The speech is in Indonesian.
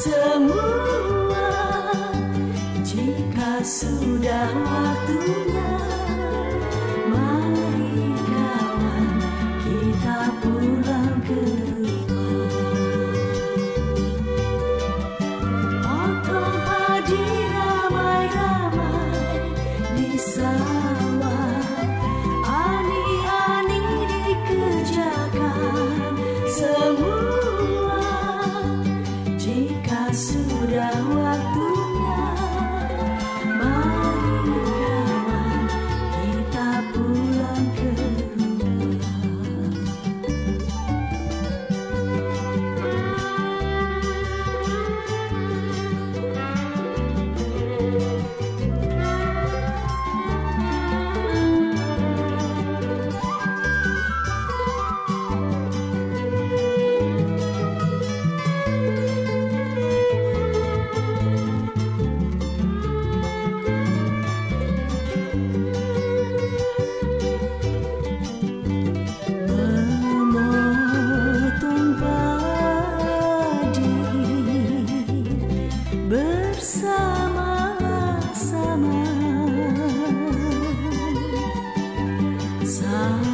semua jika sudah waktunya. bersama-sama.